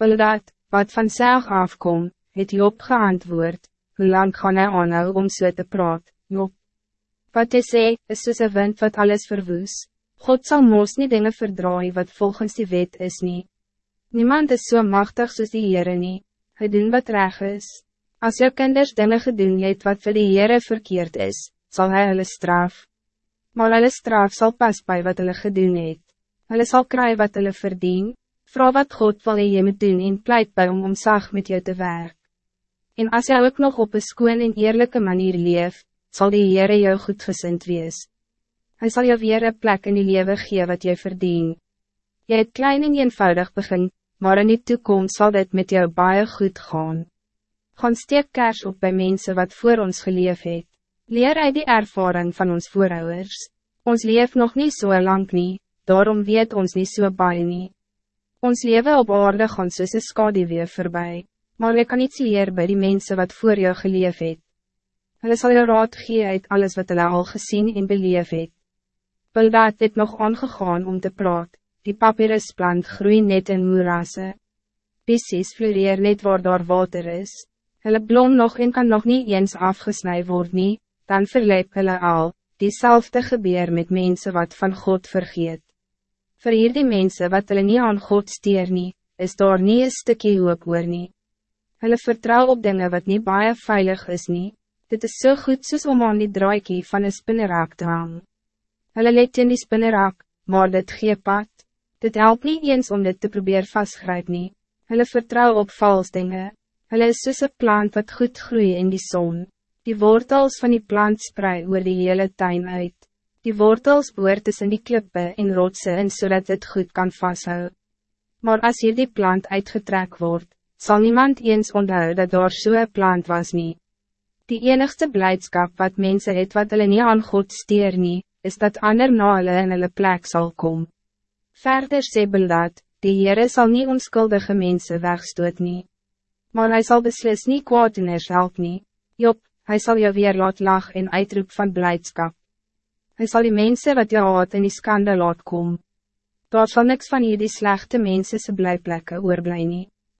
Bildad, wat van Selg afkom, het Job geantwoord, hoe lang gaan hy aanhou om so te praat, Job? Wat hy sê, is soos een wind wat alles verwoes. God zal moos nie dinge verdraai wat volgens die wet is nie. Niemand is zo so machtig soos die Heere nie, hy doen wat reg is. Als jou kinders dinge gedoen het wat vir die Heere verkeerd is, zal hij hulle straf. Maar hulle straf zal pas bij wat hulle gedoen het. Hulle sal kry wat hulle verdien, Vrouw wat God wil jy moet doen en pleit by om omzag met jou te werk. En als jy ook nog op een skoon en eerlijke manier leef, zal die Heere jou goedgezind wees. Hij zal jou weer een plek in die lewe gee wat jy verdien. Jy het klein en eenvoudig begin, maar in die toekomst zal dit met jou baie goed gaan. Gaan steek kers op bij mensen wat voor ons geleef het. Leer uit die ervaring van ons voorouders. Ons leef nog niet zo so lang nie, daarom weet ons niet zo so baie nie. Ons leven op aarde gaan soos een skaduwee voorbij, maar je kan iets leer bij die mensen wat voor jou geleef het. Hulle sal jou raad gee uit alles wat hulle al gezien en beleef het. Bildad het nog aangegaan om te praat, die papierusplant groei net in moerasse. Pissies floreer net waar daar water is. Hulle blom nog en kan nog niet eens afgesnij worden, nie, dan verleep hulle al, diezelfde gebeur met mensen wat van God vergeet. Voor hierdie mense wat hulle nie aan God steer nie, is daar nie een stukje hoop oor nie. Hulle vertrouw op dingen wat niet baie veilig is nie. Dit is zo so goed soos om aan die draaikie van een spinnerak te hang. Hulle let in die spinnerak, maar dit gee pad. Dit helpt niet eens om dit te proberen vastgrijp nie. Hulle vertrouw op vals dingen. Hulle is soos een plant wat goed groeit in die zon. Die wortels van die plant sprei oor die hele tuin uit. Die wortels boor tussen die klippe en rotse en zodat het goed kan vasthouden. Maar als hier die plant uitgetrek wordt, zal niemand eens onthou dat daar zo'n so plant was niet. Die enigste blijdschap wat mensen het wat hulle nie aan God steer nie, is dat ander na hulle in hulle plek sal kom. Verder sê dat, die Heere sal nie onskuldige mense wegstoot nie. Maar hij zal beslis nie kwaad in help nie. Job, hij zal jou weer laat lach en uitroep van blijdschap. Hij zal die mensen wat jou haat in die skande laat kom. Daar sal niks van hier die slechte mense se blijplekke oorblij nie.